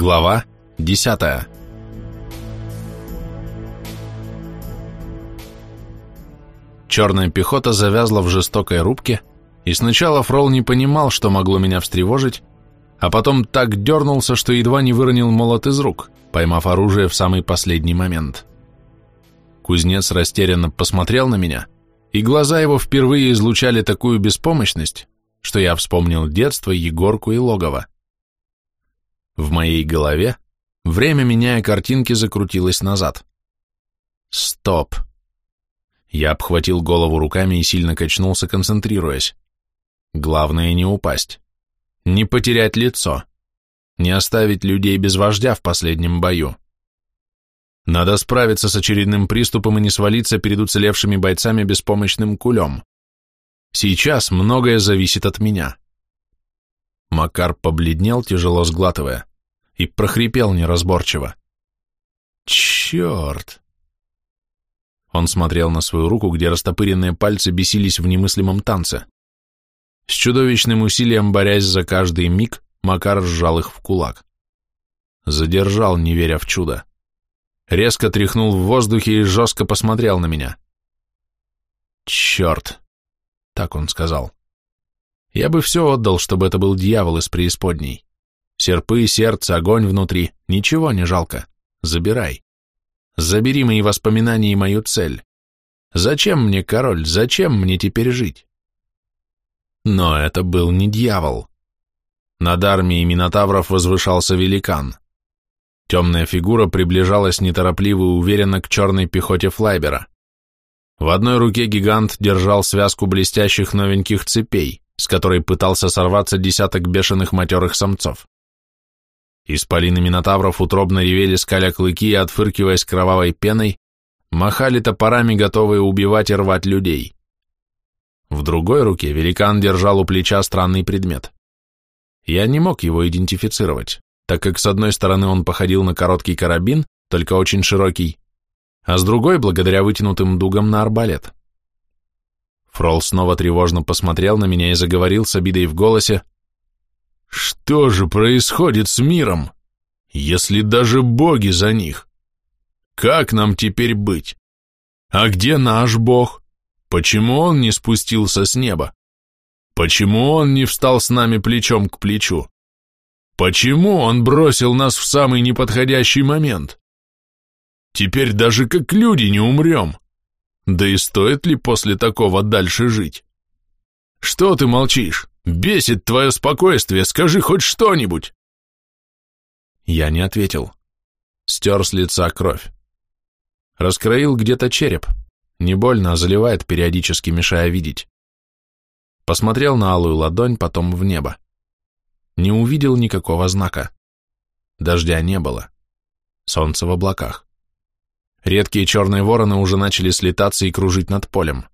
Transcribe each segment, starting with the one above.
Глава 10 Черная пехота завязла в жестокой рубке, и сначала Фрол не понимал, что могло меня встревожить, а потом так дернулся, что едва не выронил молот из рук, поймав оружие в самый последний момент. Кузнец растерянно посмотрел на меня, и глаза его впервые излучали такую беспомощность, что я вспомнил детство, Егорку и логово. В моей голове время, меняя картинки, закрутилось назад. Стоп. Я обхватил голову руками и сильно качнулся, концентрируясь. Главное не упасть. Не потерять лицо. Не оставить людей без вождя в последнем бою. Надо справиться с очередным приступом и не свалиться перед уцелевшими бойцами беспомощным кулем. Сейчас многое зависит от меня. Макар побледнел, тяжело сглатывая, и прохрипел неразборчиво. «Черт!» Он смотрел на свою руку, где растопыренные пальцы бесились в немыслимом танце. С чудовищным усилием борясь за каждый миг, Макар сжал их в кулак. Задержал, не веря в чудо. Резко тряхнул в воздухе и жестко посмотрел на меня. «Черт!» — так он сказал. «Я бы все отдал, чтобы это был дьявол из преисподней. Серпы, сердце, огонь внутри, ничего не жалко. Забирай. Забери мои воспоминания и мою цель. Зачем мне, король, зачем мне теперь жить? Но это был не дьявол. Над армией Минотавров возвышался великан. Темная фигура приближалась неторопливо и уверенно к черной пехоте Флайбера. В одной руке гигант держал связку блестящих новеньких цепей, с которой пытался сорваться десяток бешеных матерых самцов. Исполины минотавров утробно ревели, скаля клыки и, отфыркиваясь кровавой пеной, махали топорами, готовые убивать и рвать людей. В другой руке великан держал у плеча странный предмет. Я не мог его идентифицировать, так как с одной стороны он походил на короткий карабин, только очень широкий, а с другой, благодаря вытянутым дугам, на арбалет. Фрол снова тревожно посмотрел на меня и заговорил с обидой в голосе, что же происходит с миром, если даже боги за них? Как нам теперь быть? А где наш бог? Почему он не спустился с неба? Почему он не встал с нами плечом к плечу? Почему он бросил нас в самый неподходящий момент? Теперь даже как люди не умрем. Да и стоит ли после такого дальше жить? Что ты молчишь? Бесит твое спокойствие, скажи хоть что-нибудь!» Я не ответил. Стер с лица кровь. Раскроил где-то череп. Не больно, а заливает периодически, мешая видеть. Посмотрел на алую ладонь, потом в небо. Не увидел никакого знака. Дождя не было. Солнце в облаках. Редкие черные вороны уже начали слетаться и кружить над полем.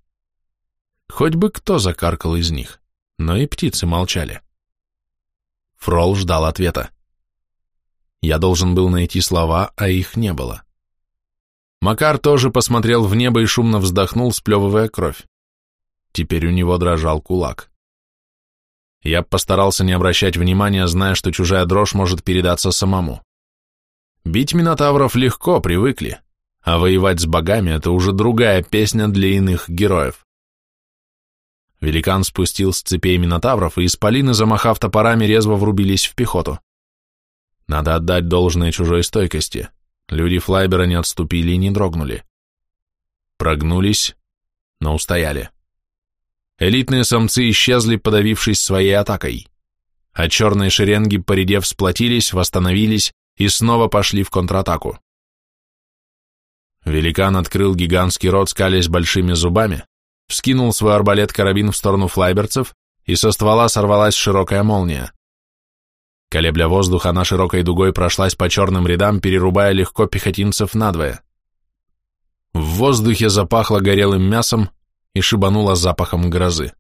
Хоть бы кто закаркал из них но и птицы молчали. Фрол ждал ответа. Я должен был найти слова, а их не было. Макар тоже посмотрел в небо и шумно вздохнул, сплевывая кровь. Теперь у него дрожал кулак. Я постарался не обращать внимания, зная, что чужая дрожь может передаться самому. Бить минотавров легко, привыкли, а воевать с богами — это уже другая песня для иных героев. Великан спустил с цепей минотавров, и исполины, замахав топорами, резво врубились в пехоту. Надо отдать должное чужой стойкости. Люди Флайбера не отступили и не дрогнули. Прогнулись, но устояли. Элитные самцы исчезли, подавившись своей атакой, а черные шеренги, поредев, сплотились, восстановились и снова пошли в контратаку. Великан открыл гигантский рот, скалясь большими зубами, вскинул свой арбалет-карабин в сторону флайберцев, и со ствола сорвалась широкая молния. Колебля воздух, она широкой дугой прошлась по черным рядам, перерубая легко пехотинцев надвое. В воздухе запахло горелым мясом и шибануло запахом грозы.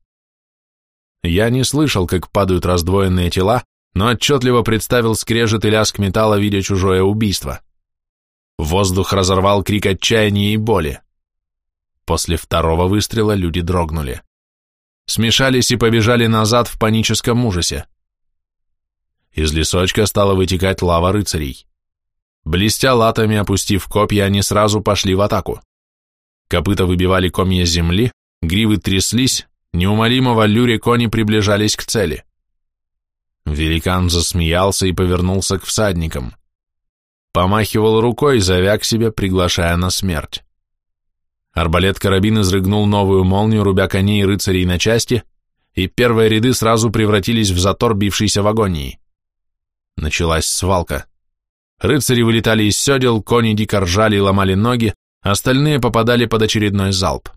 Я не слышал, как падают раздвоенные тела, но отчетливо представил скрежет и лязг металла, видя чужое убийство. Воздух разорвал крик отчаяния и боли. После второго выстрела люди дрогнули. Смешались и побежали назад в паническом ужасе. Из лесочка стала вытекать лава рыцарей. Блестя латами, опустив копья, они сразу пошли в атаку. Копыта выбивали комья земли, гривы тряслись, неумолимо в аллюре кони приближались к цели. Великан засмеялся и повернулся к всадникам. Помахивал рукой, зовя к себе, приглашая на смерть. Арбалет-карабин изрыгнул новую молнию, рубя коней и рыцарей на части, и первые ряды сразу превратились в затор, бившийся в агонии. Началась свалка. Рыцари вылетали из седел, кони дико ржали и ломали ноги, остальные попадали под очередной залп.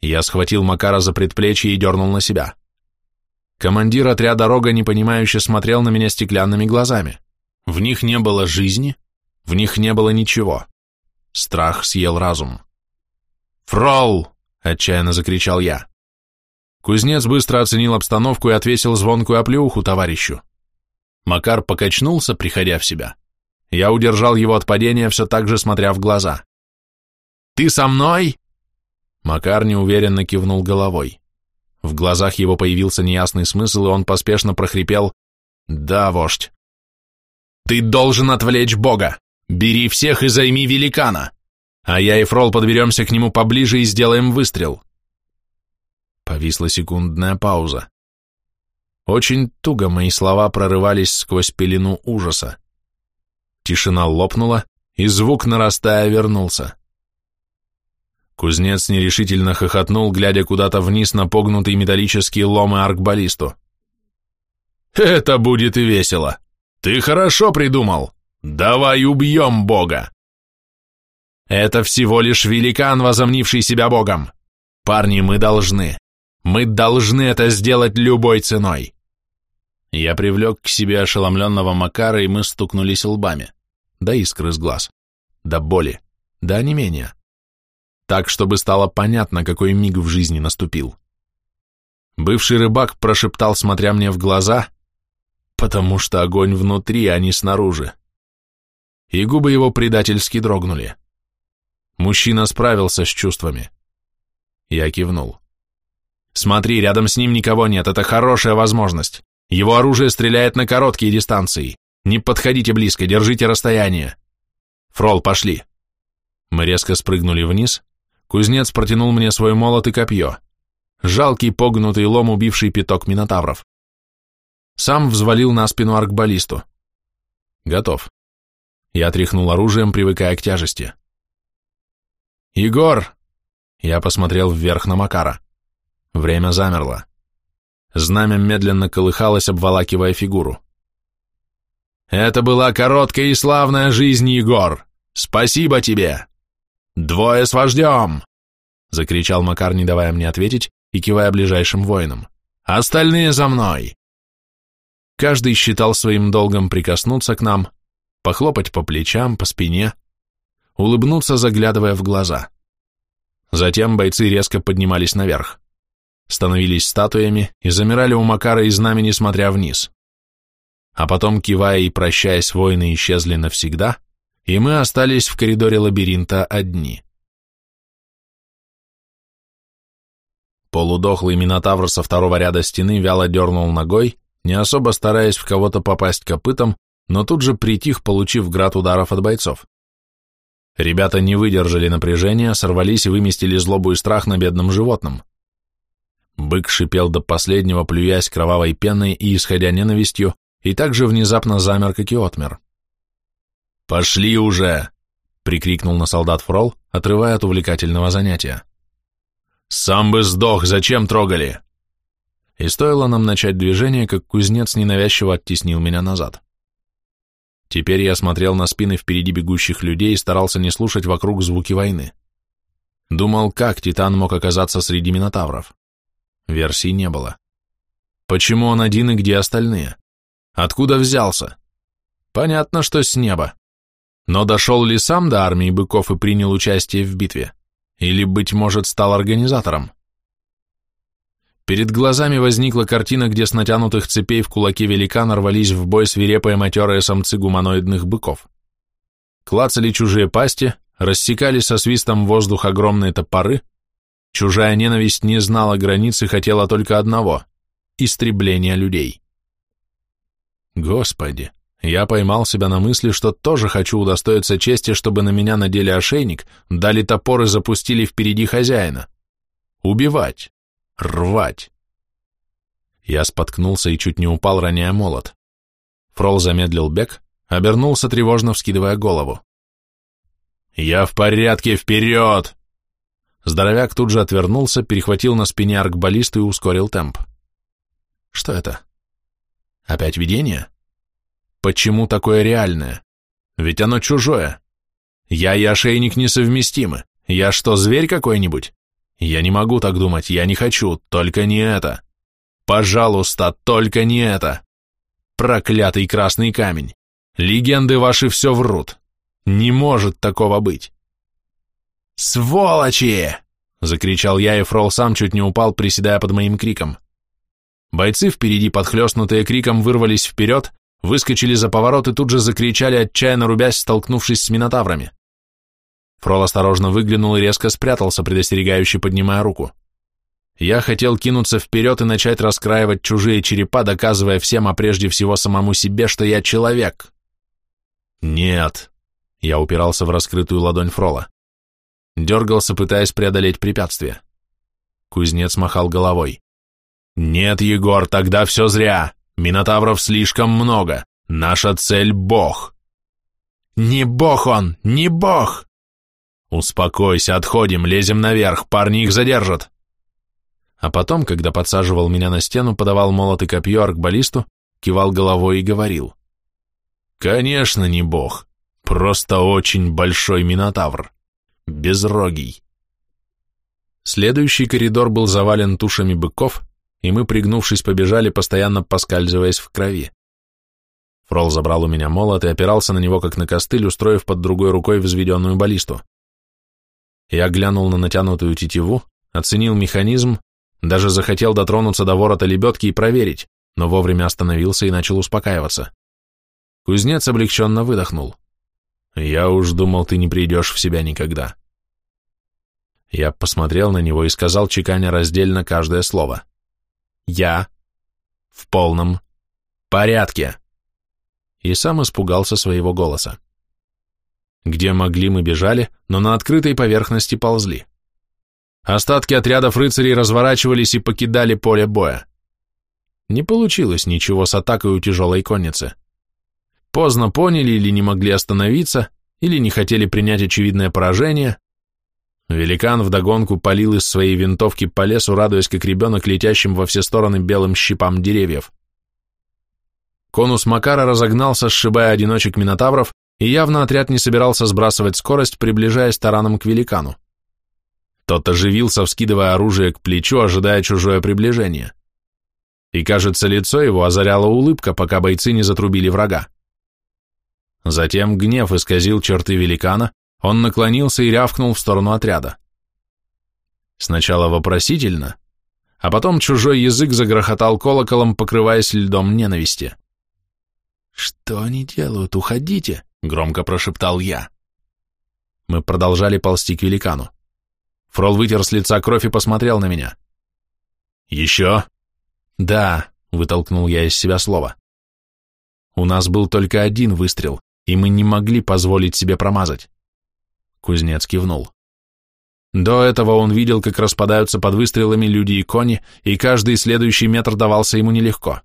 Я схватил Макара за предплечье и дернул на себя. Командир отряда Рога непонимающе смотрел на меня стеклянными глазами. В них не было жизни, в них не было ничего. Страх съел разум. «Фрол!» — отчаянно закричал я. Кузнец быстро оценил обстановку и отвесил звонкую оплеуху товарищу. Макар покачнулся, приходя в себя. Я удержал его от падения, все так же смотря в глаза. «Ты со мной?» Макар неуверенно кивнул головой. В глазах его появился неясный смысл, и он поспешно прохрипел «Да, вождь». «Ты должен отвлечь Бога! Бери всех и займи великана! А я и Фрол подберемся к нему поближе и сделаем выстрел!» Повисла секундная пауза. Очень туго мои слова прорывались сквозь пелену ужаса. Тишина лопнула, и звук, нарастая, вернулся. Кузнец нерешительно хохотнул, глядя куда-то вниз на погнутый металлический лом и аркбаллисту. «Это будет весело! Ты хорошо придумал! Давай убьем Бога!» «Это всего лишь великан, возомнивший себя Богом! Парни, мы должны, мы должны это сделать любой ценой!» Я привлек к себе ошеломленного Макара, и мы стукнулись лбами. До искры с глаз. До боли. До онемения так, чтобы стало понятно, какой миг в жизни наступил. Бывший рыбак прошептал, смотря мне в глаза, потому что огонь внутри, а не снаружи. И губы его предательски дрогнули. Мужчина справился с чувствами. Я кивнул. Смотри, рядом с ним никого нет, это хорошая возможность. Его оружие стреляет на короткие дистанции. Не подходите близко, держите расстояние. Фрол, пошли. Мы резко спрыгнули вниз, Кузнец протянул мне свой молот и копье. Жалкий погнутый лом, убивший пяток минотавров. Сам взвалил на спину аркбаллисту. Готов. Я тряхнул оружием, привыкая к тяжести. «Егор!» Я посмотрел вверх на Макара. Время замерло. Знамя медленно колыхалось, обволакивая фигуру. «Это была короткая и славная жизнь, Егор! Спасибо тебе!» «Двое с вождем!» — закричал Макар, не давая мне ответить и кивая ближайшим воинам. «Остальные за мной!» Каждый считал своим долгом прикоснуться к нам, похлопать по плечам, по спине, улыбнуться, заглядывая в глаза. Затем бойцы резко поднимались наверх, становились статуями и замирали у Макара и знамени, смотря вниз. А потом, кивая и прощаясь, воины исчезли навсегда, и мы остались в коридоре лабиринта одни. Полудохлый минотавр со второго ряда стены вяло дернул ногой, не особо стараясь в кого-то попасть копытом, но тут же притих, получив град ударов от бойцов. Ребята не выдержали напряжения, сорвались и выместили злобу и страх на бедном животном. Бык шипел до последнего, плюясь кровавой пеной и исходя ненавистью, и также внезапно замер, как и отмер. «Пошли уже!» — прикрикнул на солдат Фрол, отрывая от увлекательного занятия. «Сам бы сдох, зачем трогали?» И стоило нам начать движение, как кузнец ненавязчиво оттеснил меня назад. Теперь я смотрел на спины впереди бегущих людей и старался не слушать вокруг звуки войны. Думал, как Титан мог оказаться среди минотавров. Версий не было. Почему он один и где остальные? Откуда взялся? Понятно, что с неба. Но дошел ли сам до армии быков и принял участие в битве? Или, быть может, стал организатором? Перед глазами возникла картина, где с натянутых цепей в кулаке великана рвались в бой свирепые матерые самцы гуманоидных быков. Клацали чужие пасти, рассекали со свистом воздух огромные топоры, чужая ненависть не знала границ и хотела только одного — истребления людей. Господи, я поймал себя на мысли, что тоже хочу удостоиться чести, чтобы на меня надели ошейник, дали топор и запустили впереди хозяина. Убивать. Рвать. Я споткнулся и чуть не упал, роняя молот. Фрол замедлил бег, обернулся, тревожно вскидывая голову. «Я в порядке, вперед!» Здоровяк тут же отвернулся, перехватил на спине аркбаллисту и ускорил темп. Что это? Опять видение? Почему такое реальное? Ведь оно чужое. Я и ошейник несовместимы. Я что, зверь какой-нибудь? Я не могу так думать, я не хочу, только не это. Пожалуйста, только не это. Проклятый красный камень. Легенды ваши все врут. Не может такого быть. «Сволочи!» — закричал я, и Фрол сам чуть не упал, приседая под моим криком. Бойцы впереди, подхлестнутые криком, вырвались вперед, выскочили за поворот и тут же закричали, отчаянно рубясь, столкнувшись с минотаврами. Фрол осторожно выглянул и резко спрятался, предостерегающе поднимая руку. Я хотел кинуться вперед и начать раскраивать чужие черепа, доказывая всем, а прежде всего самому себе, что я человек. Нет. Я упирался в раскрытую ладонь Фрола. Дергался, пытаясь преодолеть препятствие. Кузнец махал головой. «Нет, Егор, тогда все зря. Минотавров слишком много. Наша цель — Бог». «Не Бог он! Не Бог!» «Успокойся, отходим, лезем наверх, парни их задержат!» А потом, когда подсаживал меня на стену, подавал молот и копье аркбаллисту, кивал головой и говорил. «Конечно, не бог, просто очень большой минотавр, безрогий». Следующий коридор был завален тушами быков, и мы, пригнувшись, побежали, постоянно поскальзываясь в крови. Фрол забрал у меня молот и опирался на него, как на костыль, устроив под другой рукой взведенную баллисту. Я глянул на натянутую тетиву, оценил механизм, даже захотел дотронуться до ворота лебедки и проверить, но вовремя остановился и начал успокаиваться. Кузнец облегченно выдохнул. «Я уж думал, ты не придешь в себя никогда». Я посмотрел на него и сказал, чеканя раздельно каждое слово. «Я в полном порядке». И сам испугался своего голоса. Где могли, мы бежали, но на открытой поверхности ползли. Остатки отрядов рыцарей разворачивались и покидали поле боя. Не получилось ничего с атакой у тяжелой конницы. Поздно поняли или не могли остановиться, или не хотели принять очевидное поражение. Великан вдогонку палил из своей винтовки по лесу, радуясь как ребенок, летящим во все стороны белым щипам деревьев. Конус Макара разогнался, сшибая одиночек минотавров, и явно отряд не собирался сбрасывать скорость, приближаясь тараном к великану. Тот оживился, вскидывая оружие к плечу, ожидая чужое приближение. И, кажется, лицо его озаряла улыбка, пока бойцы не затрубили врага. Затем гнев исказил черты великана, он наклонился и рявкнул в сторону отряда. Сначала вопросительно, а потом чужой язык загрохотал колоколом, покрываясь льдом ненависти. «Что они делают? Уходите!» Громко прошептал я. Мы продолжали ползти к великану. Фрол вытер с лица кровь и посмотрел на меня. «Еще?» «Да», — вытолкнул я из себя слово. «У нас был только один выстрел, и мы не могли позволить себе промазать». Кузнец кивнул. До этого он видел, как распадаются под выстрелами люди и кони, и каждый следующий метр давался ему нелегко.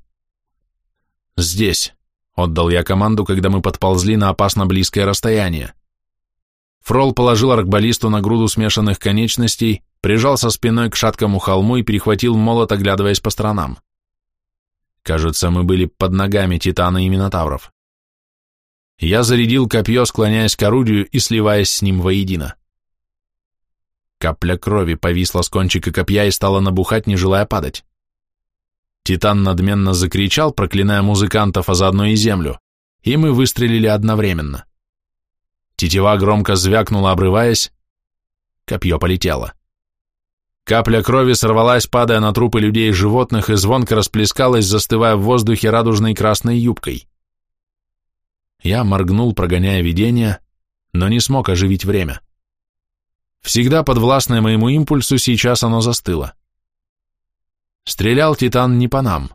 «Здесь», Отдал я команду, когда мы подползли на опасно близкое расстояние. Фрол положил аркбаллисту на груду смешанных конечностей, прижался спиной к шаткому холму и перехватил молот, оглядываясь по сторонам. Кажется, мы были под ногами Титана и Минотавров. Я зарядил копье, склоняясь к орудию и сливаясь с ним воедино. Капля крови повисла с кончика копья и стала набухать, не желая падать. Титан надменно закричал, проклиная музыкантов, а заодно и землю, и мы выстрелили одновременно. Тетива громко звякнула, обрываясь, копье полетело. Капля крови сорвалась, падая на трупы людей и животных, и звонко расплескалась, застывая в воздухе радужной красной юбкой. Я моргнул, прогоняя видение, но не смог оживить время. Всегда подвластное моему импульсу, сейчас оно застыло. Стрелял Титан не по нам.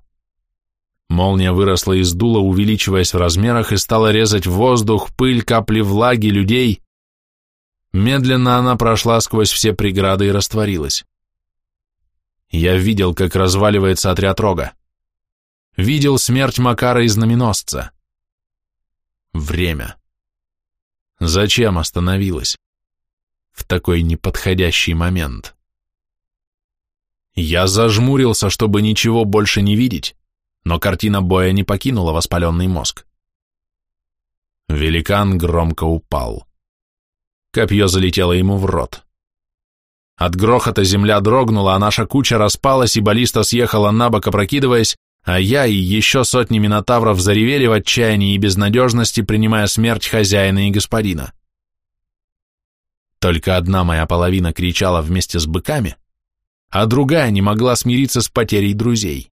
Молния выросла из дула, увеличиваясь в размерах, и стала резать воздух, пыль, капли влаги, людей. Медленно она прошла сквозь все преграды и растворилась. Я видел, как разваливается отряд рога. Видел смерть Макара и знаменосца. Время. Зачем остановилась? В такой неподходящий момент. Я зажмурился, чтобы ничего больше не видеть, но картина боя не покинула воспаленный мозг. Великан громко упал. Копье залетело ему в рот. От грохота земля дрогнула, а наша куча распалась, и баллиста съехала на бок, опрокидываясь, а я и еще сотни минотавров заревели в отчаянии и безнадежности, принимая смерть хозяина и господина. Только одна моя половина кричала вместе с быками, а другая не могла смириться с потерей друзей.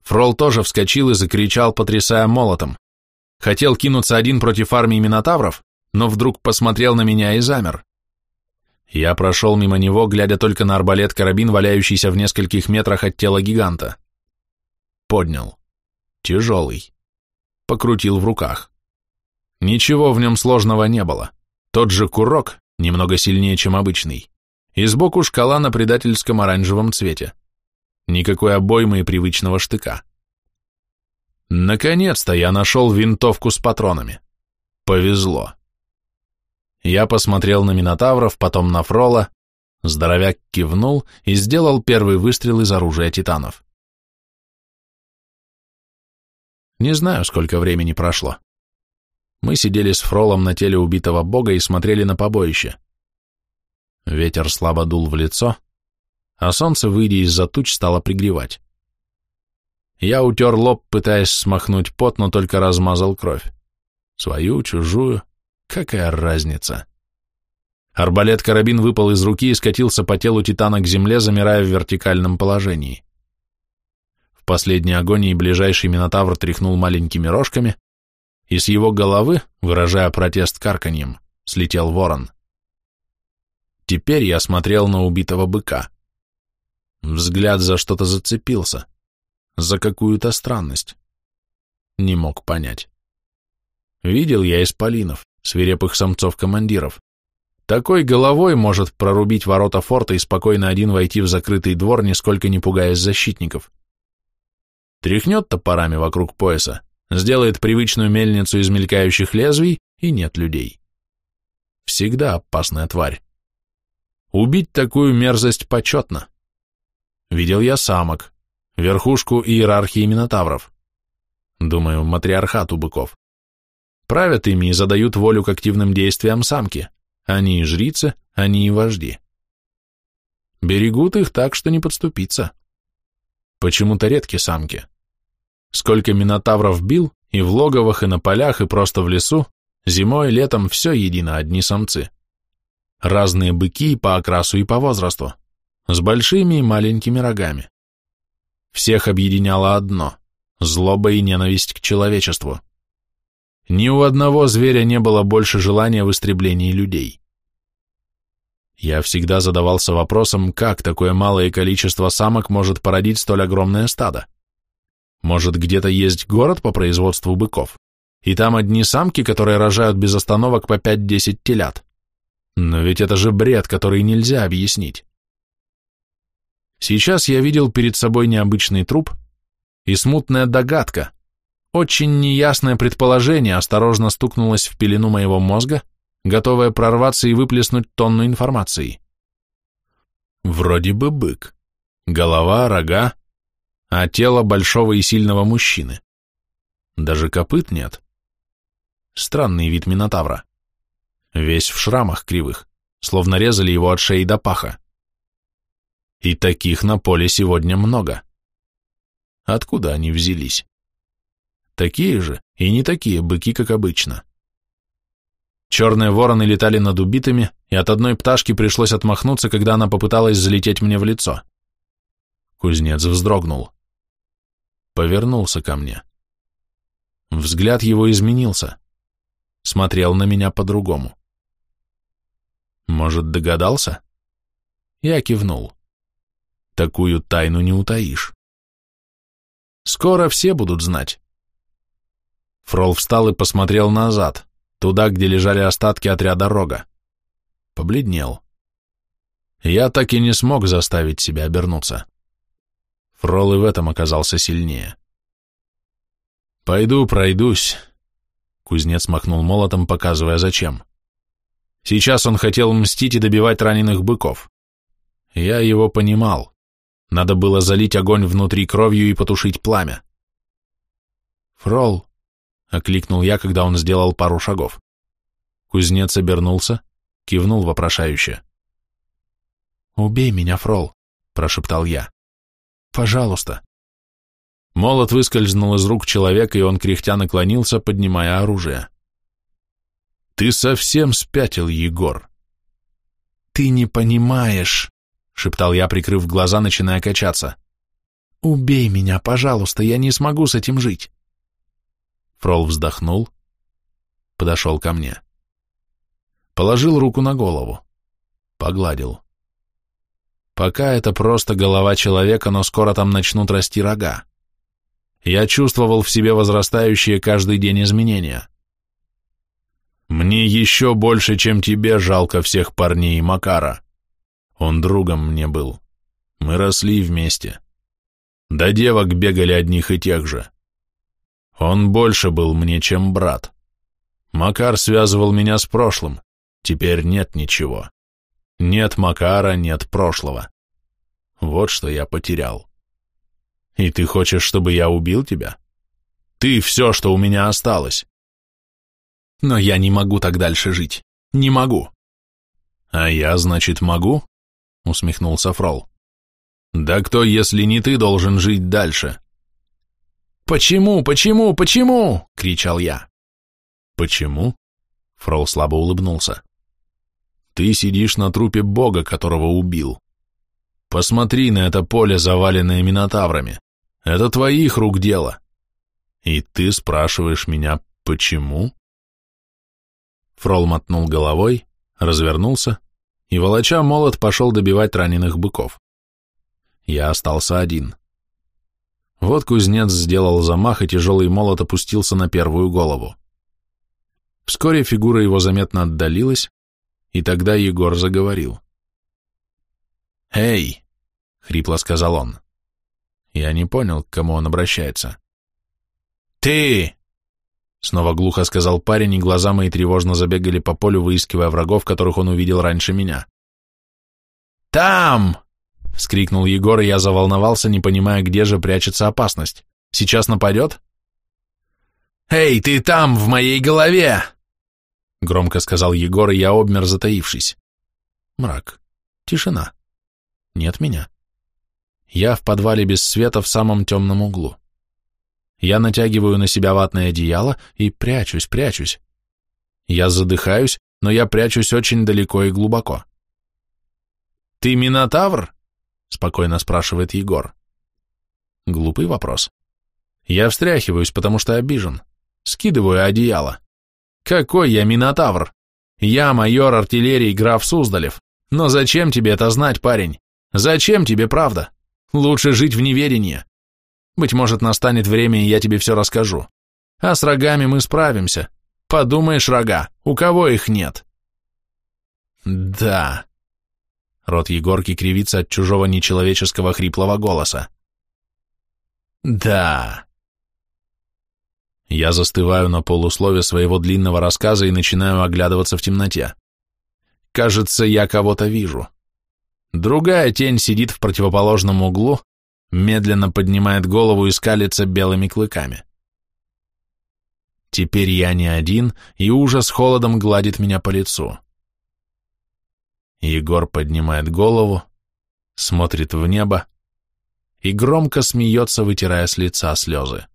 Фрол тоже вскочил и закричал, потрясая молотом. Хотел кинуться один против армии минотавров, но вдруг посмотрел на меня и замер. Я прошел мимо него, глядя только на арбалет-карабин, валяющийся в нескольких метрах от тела гиганта. Поднял. Тяжелый. Покрутил в руках. Ничего в нем сложного не было. Тот же курок, немного сильнее, чем обычный, и сбоку шкала на предательском оранжевом цвете. Никакой обоймы и привычного штыка. Наконец-то я нашел винтовку с патронами. Повезло. Я посмотрел на Минотавров, потом на Фрола, здоровяк кивнул и сделал первый выстрел из оружия титанов. Не знаю, сколько времени прошло. Мы сидели с Фролом на теле убитого бога и смотрели на побоище. Ветер слабо дул в лицо, а солнце, выйдя из-за туч, стало пригревать. Я утер лоб, пытаясь смахнуть пот, но только размазал кровь. Свою, чужую, какая разница? Арбалет-карабин выпал из руки и скатился по телу Титана к земле, замирая в вертикальном положении. В последней агонии ближайший Минотавр тряхнул маленькими рожками, и с его головы, выражая протест карканьем, слетел ворон. Теперь я смотрел на убитого быка. Взгляд за что-то зацепился, за какую-то странность. Не мог понять. Видел я исполинов, свирепых самцов-командиров. Такой головой может прорубить ворота форта и спокойно один войти в закрытый двор, нисколько не пугаясь защитников. Тряхнет топорами вокруг пояса, сделает привычную мельницу из мелькающих лезвий, и нет людей. Всегда опасная тварь. Убить такую мерзость почетно. Видел я самок, верхушку иерархии минотавров. Думаю, матриархат у быков. Правят ими и задают волю к активным действиям самки. Они и жрицы, они и вожди. Берегут их так, что не подступиться. Почему-то редки самки. Сколько минотавров бил, и в логовах, и на полях, и просто в лесу, зимой летом все едино одни самцы. Разные быки по окрасу и по возрасту, с большими и маленькими рогами. Всех объединяло одно – злоба и ненависть к человечеству. Ни у одного зверя не было больше желания в истреблении людей. Я всегда задавался вопросом, как такое малое количество самок может породить столь огромное стадо. Может, где-то есть город по производству быков, и там одни самки, которые рожают без остановок по 5-10 телят. Но ведь это же бред, который нельзя объяснить. Сейчас я видел перед собой необычный труп и смутная догадка, очень неясное предположение осторожно стукнулось в пелену моего мозга, готовое прорваться и выплеснуть тонну информации. Вроде бы бык. Голова, рога, а тело большого и сильного мужчины. Даже копыт нет. Странный вид Минотавра. Весь в шрамах кривых, словно резали его от шеи до паха. И таких на поле сегодня много. Откуда они взялись? Такие же и не такие быки, как обычно. Черные вороны летали над убитыми, и от одной пташки пришлось отмахнуться, когда она попыталась залететь мне в лицо. Кузнец вздрогнул. Повернулся ко мне. Взгляд его изменился. Смотрел на меня по-другому. Может, догадался? Я кивнул. Такую тайну не утаишь. Скоро все будут знать. Фрол встал и посмотрел назад, туда, где лежали остатки отряда рога. Побледнел. Я так и не смог заставить себя обернуться. Фрол и в этом оказался сильнее. «Пойду пройдусь», — кузнец махнул молотом, показывая зачем. Сейчас он хотел мстить и добивать раненых быков. Я его понимал. Надо было залить огонь внутри кровью и потушить пламя. «Фрол», — окликнул я, когда он сделал пару шагов. Кузнец обернулся, кивнул вопрошающе. «Убей меня, Фрол», — прошептал я. «Пожалуйста». Молот выскользнул из рук человека, и он кряхтя наклонился, поднимая оружие. «Ты совсем спятил, Егор!» «Ты не понимаешь!» — шептал я, прикрыв глаза, начиная качаться. «Убей меня, пожалуйста, я не смогу с этим жить!» Фрол вздохнул, подошел ко мне. Положил руку на голову, погладил. Пока это просто голова человека, но скоро там начнут расти рога. Я чувствовал в себе возрастающие каждый день изменения. Мне еще больше, чем тебе, жалко всех парней Макара. Он другом мне был. Мы росли вместе. До девок бегали одних и тех же. Он больше был мне, чем брат. Макар связывал меня с прошлым. Теперь нет ничего. Нет Макара, нет прошлого. Вот что я потерял. И ты хочешь, чтобы я убил тебя? Ты все, что у меня осталось. Но я не могу так дальше жить. Не могу. А я, значит, могу? Усмехнулся Фрол. Да кто, если не ты, должен жить дальше? Почему, почему, почему? кричал я. Почему? Фрол слабо улыбнулся. Ты сидишь на трупе бога, которого убил. Посмотри на это поле, заваленное минотаврами. Это твоих рук дело. И ты спрашиваешь меня, почему? Фрол мотнул головой, развернулся и, волоча молот, пошел добивать раненых быков. Я остался один. Вот кузнец сделал замах, и тяжелый молот опустился на первую голову. Вскоре фигура его заметно отдалилась, и тогда Егор заговорил. «Эй!» — хрипло сказал он. Я не понял, к кому он обращается. «Ты!» Снова глухо сказал парень, и глаза мои тревожно забегали по полю, выискивая врагов, которых он увидел раньше меня. «Там!» — вскрикнул Егор, и я заволновался, не понимая, где же прячется опасность. «Сейчас нападет?» «Эй, ты там, в моей голове!» Громко сказал Егор, и я обмер, затаившись. Мрак. Тишина. Нет меня. Я в подвале без света в самом темном углу. Я натягиваю на себя ватное одеяло и прячусь, прячусь. Я задыхаюсь, но я прячусь очень далеко и глубоко. «Ты Минотавр?» — спокойно спрашивает Егор. Глупый вопрос. Я встряхиваюсь, потому что обижен. Скидываю одеяло. Какой я Минотавр? Я майор артиллерии граф Суздалев. Но зачем тебе это знать, парень? Зачем тебе правда? Лучше жить в неведении. Быть может, настанет время, и я тебе все расскажу. А с рогами мы справимся. Подумаешь, рога, у кого их нет? Да. Рот Егорки кривится от чужого нечеловеческого хриплого голоса. Да. Я застываю на полуслове своего длинного рассказа и начинаю оглядываться в темноте. Кажется, я кого-то вижу. Другая тень сидит в противоположном углу, медленно поднимает голову и скалится белыми клыками. Теперь я не один, и ужас холодом гладит меня по лицу. Егор поднимает голову, смотрит в небо и громко смеется, вытирая с лица слезы.